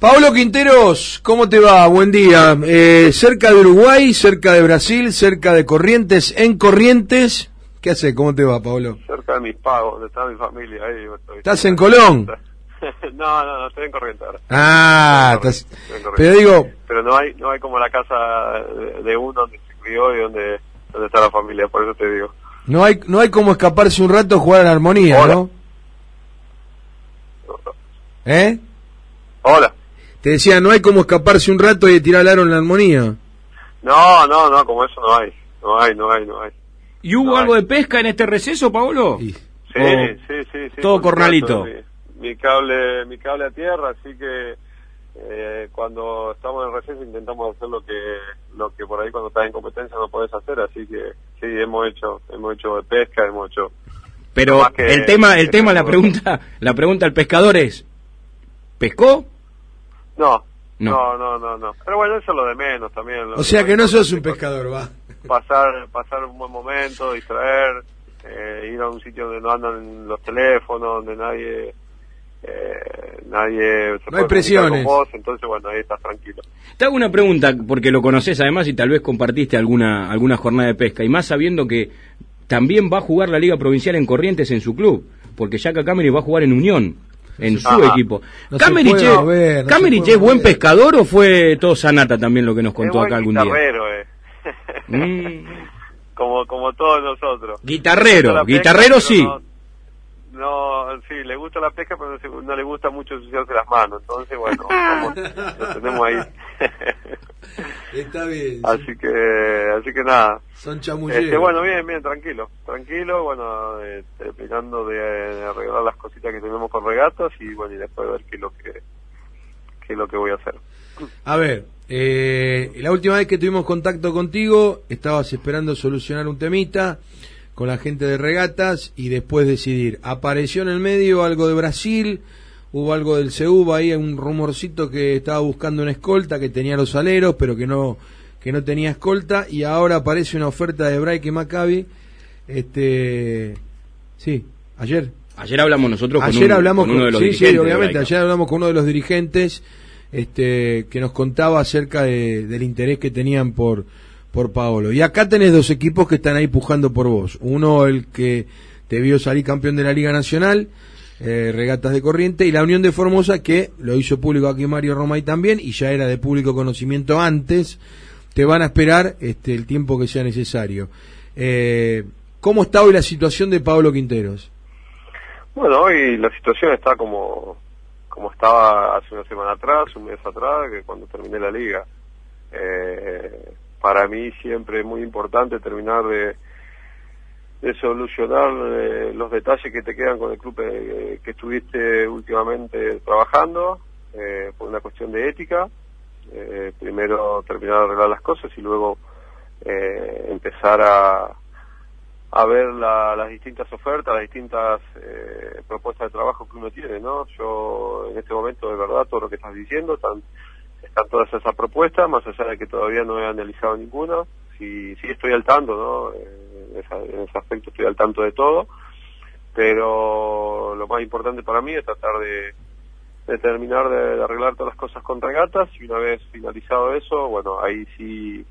Pablo Quinteros, ¿cómo te va? Buen día. Eh, cerca de Uruguay, cerca de Brasil, cerca de Corrientes, en Corrientes. ¿Qué hace? ¿Cómo te va, Pablo? Cerca de mis pagos, donde está mi familia. Ahí estoy. ¿Estás en Colón? no, no, no, estoy en Corrientes ahora. Ah, Estoy en estás... Corrientes, estoy en pero digo, Pero no hay, no hay como la casa de, de uno donde se crió y donde, donde está la familia, por eso te digo. no hay, no hay como escaparse un rato a jugar la armonía, Hola. ¿no? ¿Eh? Hola. Te decía, no hay como escaparse un rato y tirar el aro en la armonía. No, no, no, como eso no hay. No hay, no hay, no hay. ¿Y hubo No, algo hay. de pesca en este receso, Paolo? Y- Sí, Oh. sí, sí, sí. Todo supuesto, Mi, mi cable, mi cable a tierra, así que eh, cuando estamos en receso intentamos hacer lo que lo que por ahí cuando estás en competencia no podés hacer, así que sí hemos hecho hemos hecho de pesca, hemos hecho Pero que- el tema, el que tema, la pregunta, la pregunta al pescador es, ¿pescó? No, No. no, no, no. Pero bueno, eso es lo de menos también. O sea que no sos un pescador, va. Pasar, pasar un buen momento, distraer, eh, ir a un sitio donde no andan los teléfonos, donde nadie eh, nadie se No hay presiones. con vos, entonces bueno, ahí estás tranquilo. Te hago una pregunta, porque lo conoces además y tal vez compartiste alguna, alguna jornada de pesca, y más sabiendo que también va a jugar la Liga Provincial en Corrientes en su club, porque Jaca Camerich va a jugar en Unión, en su Ajá. equipo. No se ¿Camerich, puede es- no buen pescador o fue todo Sanata también lo que nos contó Es acá algún día? guitarrero, eh. Mm. como como todos nosotros. Guitarrero, pesca, guitarrero sí. No, no, sí, le gusta la pesca, pero no, se- no le gusta mucho ensuciarse las manos. Entonces, bueno, vamos, lo tenemos ahí. Está bien. así que, así que nada. Son chamulleros. Este, bueno, bien, bien, tranquilo, tranquilo, bueno, eh, terminando de, de arreglar las cositas que tenemos con regatas y bueno, y después ver qué es lo que, qué es lo que voy a hacer. A ver, eh, la última vez que tuvimos contacto contigo, estabas esperando solucionar un temita con la gente de regatas y después decidir. Apareció en el medio algo de Brasil, hubo algo del CEUB, ahí un rumorcito que estaba buscando una escolta que tenía los aleros, pero que no que no tenía escolta y ahora aparece una oferta de Braike y Maccabi. Este, sí, ayer. Ayer hablamos nosotros con, Ayer un- hablamos con uno de los sí, dirigentes. sí, obviamente. Ayer hablamos con uno de los dirigentes este, que nos contaba acerca de- del interés que tenían por, por Paolo. Y acá tenés dos equipos que están ahí pujando por vos. Uno, el que te vio salir campeón de la Liga Nacional, eh, Regatas de Corriente, y la Unión de Formosa, que lo hizo público aquí Mario Romay también, y ya era de público conocimiento antes. Te van a esperar este, el tiempo que sea necesario. Eh, ¿Cómo está hoy la situación de Pablo Quinteros? Bueno, hoy la situación está como, como estaba hace una semana atrás, un mes atrás, que cuando terminé la liga. Eh, para mí siempre es muy importante terminar de, solucionar eh, los detalles que te quedan con el club eh, que estuviste últimamente trabajando, eh, por una cuestión de ética. Primero terminar de arreglar las cosas y luego empezar a, ver la- las distintas ofertas, las distintas propuestas de trabajo que uno tiene, ¿no? Yo en este momento, de verdad, todo lo que estás diciendo, están todas esas propuestas, más allá de que todavía no he analizado ninguna, sí, sí estoy al tanto, ¿no? Eh, en, esa- en ese aspecto estoy al tanto de todo, pero lo más importante para mí es tratar de, terminar de, de arreglar todas las cosas con regatas y una vez finalizado eso, bueno, ahí sí,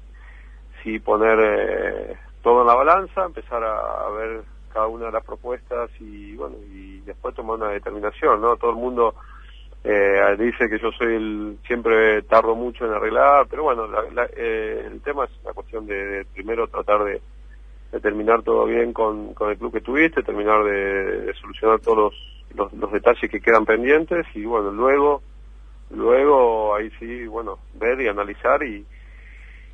sí poner eh, todo en la balanza, empezar a, a ver cada una de las propuestas y bueno, y después tomar una determinación, ¿no? Todo el mundo eh, dice que yo soy el, siempre tardo mucho en arreglar, pero bueno, la- la- eh, el tema es una cuestión de, primero tratar de, de terminar todo bien con, con el club que tuviste, terminar de, de solucionar todos los, los, los detalles que quedan pendientes y bueno, luego, luego ahí sí, bueno, ver y analizar y,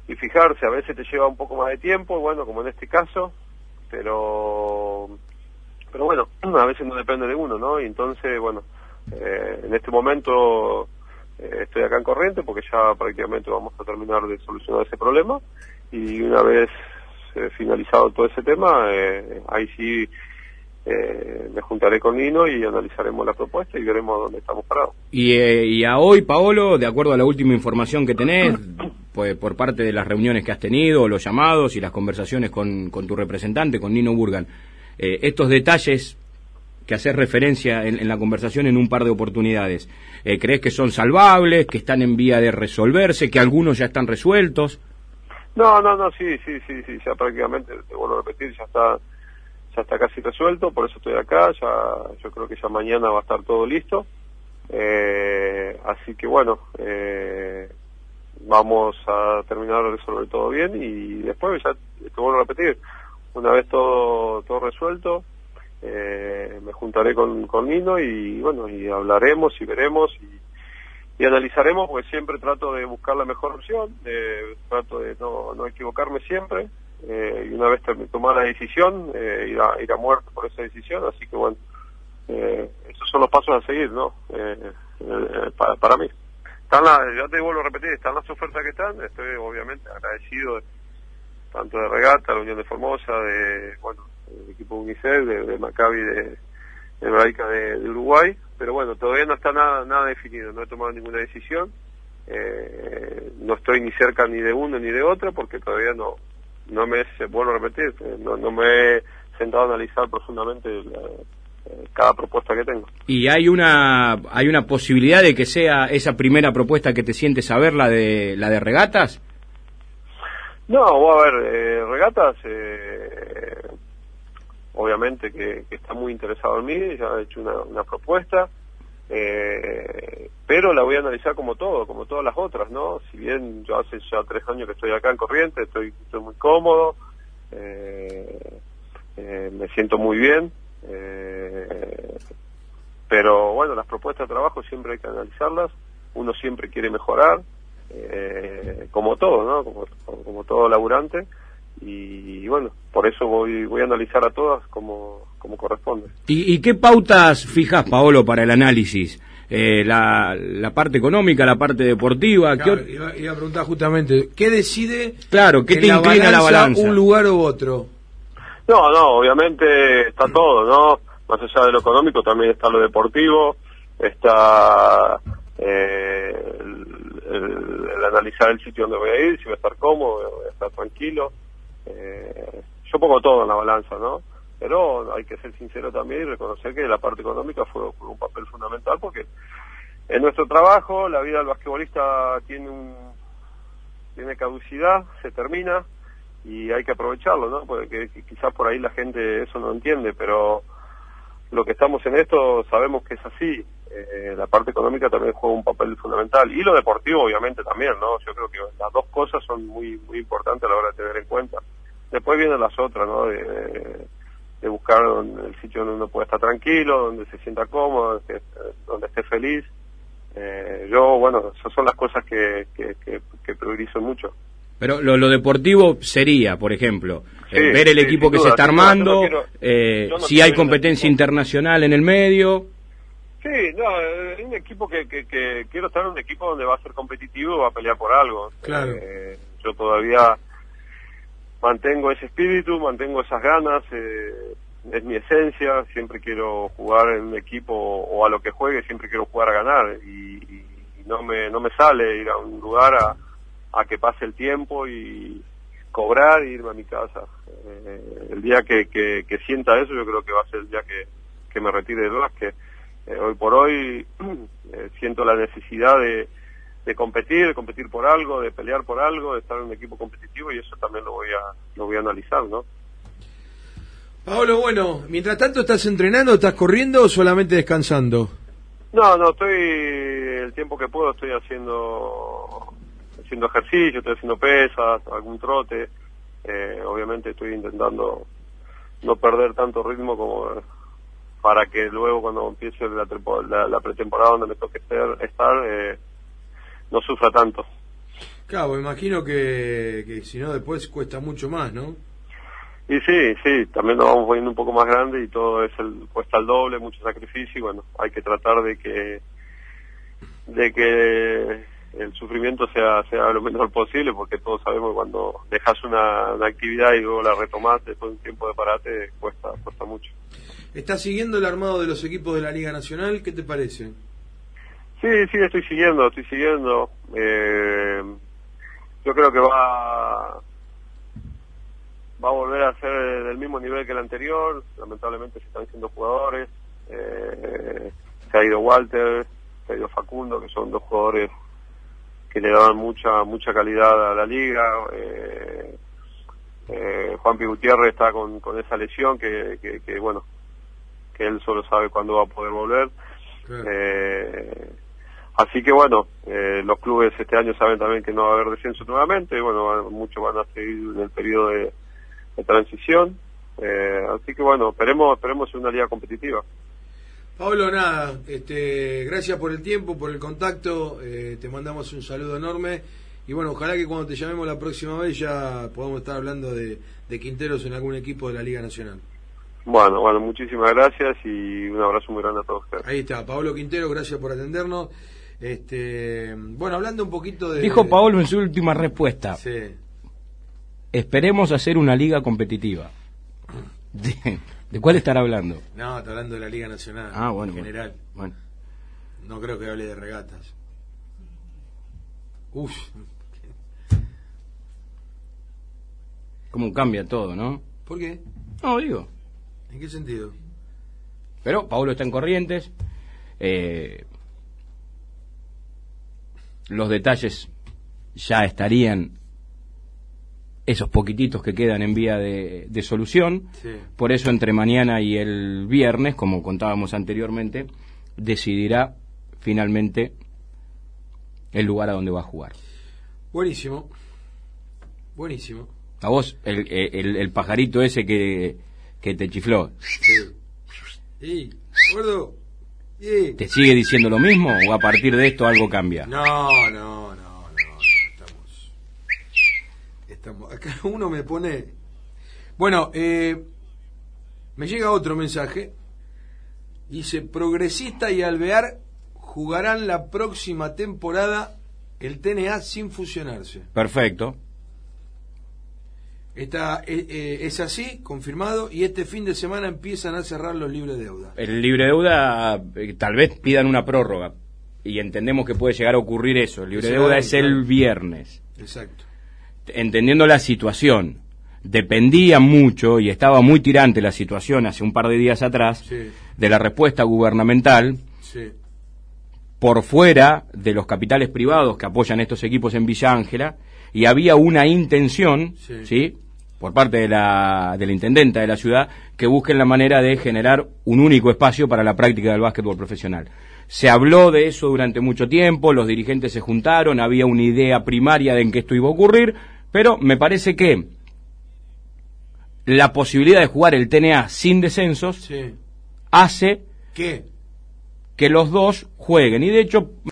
y fijarse, a veces te lleva un poco más de tiempo, bueno, como en este caso, pero pero bueno, a veces no depende de uno, ¿no? Y entonces, bueno, eh, en este momento eh, estoy acá en Corriente porque ya prácticamente vamos a terminar de solucionar ese problema y una vez eh, finalizado todo ese tema, eh, ahí sí eh, me juntaré con Nino y analizaremos la propuesta y veremos dónde estamos parados. Y, eh, y a hoy, Paolo, de acuerdo a la última información que tenés, pues por parte de las reuniones que has tenido, los llamados y las conversaciones con, con tu representante, con Nino Burgan, estos detalles que haces referencia en, la conversación en un par de oportunidades, eh, ¿crees que son salvables, que están en vía de resolverse, que algunos ya están resueltos? No, no, no, sí, sí, sí, sí, ya prácticamente, te vuelvo a repetir, ya está, ya está casi resuelto, por eso estoy acá, ya, yo creo que ya mañana va a estar todo listo, eh, así que bueno, eh, vamos a terminar de resolver todo bien y después ya, te vuelvo a repetir, una vez todo, todo resuelto, eh, me juntaré con, con Nino y bueno, y hablaremos y veremos y analizaremos porque siempre trato de buscar la mejor opción, de, trato de no, no equivocarme siempre eh, y una vez tomar la decisión, eh, ir, a, ir a muerte por esa decisión, así que bueno, eh, esos son los pasos a seguir, ¿no? Eh, eh, para, para mí. Están la, ya te vuelvo a repetir, están las ofertas que están, estoy obviamente agradecido tanto de Regata, la Unión de Formosa, de, bueno, el equipo UNICEF, de, de Maccabi de, de, de Uruguay, pero bueno, todavía no está nada, nada definido, no he tomado ninguna decisión, eh, no estoy ni cerca ni de uno ni de otro porque todavía no, no me, vuelvo a repetir, eh, no, no me he sentado a analizar profundamente eh, cada propuesta que tengo. ¿Y hay una, hay una posibilidad de que sea esa primera propuesta que te sientes a ver, la de, la de regatas? No, voy a ver, eh, regatas, eh, obviamente que, está muy interesado en mí, ya ha hecho una, propuesta, eh, pero la voy a analizar como todo, como todas las otras, ¿no? Si bien yo hace ya tres años que estoy acá en Corriente, estoy, estoy muy cómodo, eh, eh, me siento muy bien, pero bueno, las propuestas de trabajo siempre hay que analizarlas, uno siempre quiere mejorar, como todo, ¿no? Como, como todo laburante, y, bueno, por eso voy, voy a analizar a todas como, como corresponde. ¿Y, qué pautas fijas, Paolo, para el análisis? Eh, la, la parte económica, la parte deportiva. iba, a preguntar justamente, ¿qué decide? Claro, ¿qué te inclina la balanza? ¿Un lugar u otro? No, no, obviamente está todo, ¿no? Más allá de lo económico también está lo deportivo, está eh, el, analizar el sitio donde voy a ir, si voy a estar cómodo, voy a estar tranquilo. Eh, yo pongo todo en la balanza, ¿no? Pero hay que ser sincero también y reconocer que la parte económica fue, un papel fundamental porque en nuestro trabajo la vida del basquetbolista tiene un tiene caducidad, se termina y hay que aprovecharlo, ¿no? Porque quizás por ahí la gente eso no entiende, pero lo que estamos en esto sabemos que es así. Eh, la parte económica también juega un papel fundamental y lo deportivo obviamente también, ¿no? Yo creo que las dos cosas son muy muy importantes a la hora de tener en cuenta. Después vienen las otras, ¿no? De, buscar el sitio donde uno pueda estar tranquilo, donde se sienta cómodo, donde esté feliz. Eh, yo, bueno, esas son las cosas que, que, que, priorizo mucho. Pero lo, lo, deportivo sería, por ejemplo, eh, ver el equipo que se está armando, eh, si hay competencia internacional en el medio. Sí, no, es un equipo que, que, quiero estar en un equipo donde va a ser competitivo y va a pelear por algo. Claro. yo todavía mantengo ese espíritu, mantengo esas ganas, eh, es mi esencia, siempre quiero jugar en un equipo o a lo que juegue, siempre quiero jugar a ganar y, no me no me sale ir a un lugar a, a que pase el tiempo y cobrar e irme a mi casa. Eh, el día que, que, sienta eso yo creo que va a ser el día que, que me retire del básquet. Eh, hoy por hoy eh, siento la necesidad de, de competir, de competir por algo, de pelear por algo, de estar en un equipo competitivo y eso también lo voy a, lo voy a analizar, ¿no? Pablo, bueno, mientras tanto estás entrenando, estás corriendo o solamente descansando? No, no, estoy el tiempo que puedo estoy haciendo haciendo ejercicio, estoy haciendo pesas, algún trote. Eh, obviamente estoy intentando no perder tanto ritmo como para que luego cuando empiece la, la, pretemporada donde me toque estar, estar eh, no sufra tanto. Claro, imagino que, que si no después cuesta mucho más, ¿no? Y sí, sí, también nos vamos poniendo un poco más grande y todo es el, cuesta el doble, mucho sacrificio y bueno, hay que tratar de que de que el sufrimiento sea sea lo menor posible porque todos sabemos que cuando dejas una, una actividad y luego la retomas después de un tiempo de parate cuesta cuesta mucho. ¿Estás siguiendo el armado de los equipos de la Liga Nacional? ¿Qué te parece? Sí, sí, estoy siguiendo, estoy siguiendo. Eh, yo creo que va va a volver a ser del mismo nivel que el anterior. Lamentablemente se están siendo jugadores. Eh, se ha ido Walter, se ha ido Facundo, que son dos jugadores que le daban mucha mucha calidad a la liga. Eh, eh, Juan P. Gutiérrez está con, con esa lesión que, que, que, bueno, que él solo sabe cuándo va a poder volver. Claro. Eh, así que bueno, eh, los clubes este año saben también que no va a haber descenso nuevamente, y bueno, muchos van a seguir en el periodo de, de transición. Eh, así que bueno, esperemos, esperemos una liga competitiva. Pablo, nada, este, gracias por el tiempo, por el contacto, eh, te mandamos un saludo enorme y bueno, ojalá que cuando te llamemos la próxima vez ya podamos estar hablando de, de Quinteros en algún equipo de la Liga Nacional. Bueno, bueno, muchísimas gracias y un abrazo muy grande a todos ustedes. Ahí está, Pablo Quintero, gracias por atendernos. Este, bueno, hablando un poquito de... Dijo Paolo en su última respuesta, Sí. esperemos hacer una liga competitiva. ¿De, de cuál estará hablando? No, está hablando de la Liga Nacional. Ah, bueno. En general. Bueno. No creo que hable de regatas. Uf. ¿Cómo cambia todo, no? ¿Por qué? No, digo. ¿En qué sentido? Pero Paulo está en Corrientes. eh, los detalles ya estarían esos poquititos que quedan en vía de, de solución. Sí. Por eso entre mañana y el viernes, como contábamos anteriormente, decidirá finalmente el lugar a donde va a jugar. Buenísimo. Buenísimo. A vos, el, el- el pajarito ese que, que te chifló, Sí. ¡Ey! ¡Gordo! ¿Te sigue diciendo lo mismo o a partir de esto algo cambia? No, no, no, no. Estamos. Estamos. Acá uno me pone. Bueno, eh, me llega otro mensaje. Dice: Progresista y Alvear jugarán la próxima temporada el TNA sin fusionarse. Perfecto. Está, eh, eh, es así, confirmado, y este fin de semana empiezan a cerrar los libres de deuda. El libre deuda, eh, tal vez pidan una prórroga. Y entendemos que puede llegar a ocurrir eso. El libre deuda es el viernes. Exacto. Entendiendo la situación, dependía mucho y estaba muy tirante la situación hace un par de días atrás Sí. de la respuesta gubernamental Sí. por fuera de los capitales privados que apoyan estos equipos en Villa Ángela y había una intención, Sí. ¿sí? por parte de la, de la intendenta de la ciudad, que busquen la manera de generar un único espacio para la práctica del básquetbol profesional. Se habló de eso durante mucho tiempo, los dirigentes se juntaron, había una idea primaria de en que esto iba a ocurrir, pero me parece que la posibilidad de jugar el TNA sin descensos Sí. hace ¿Qué? que los dos jueguen. Y de hecho,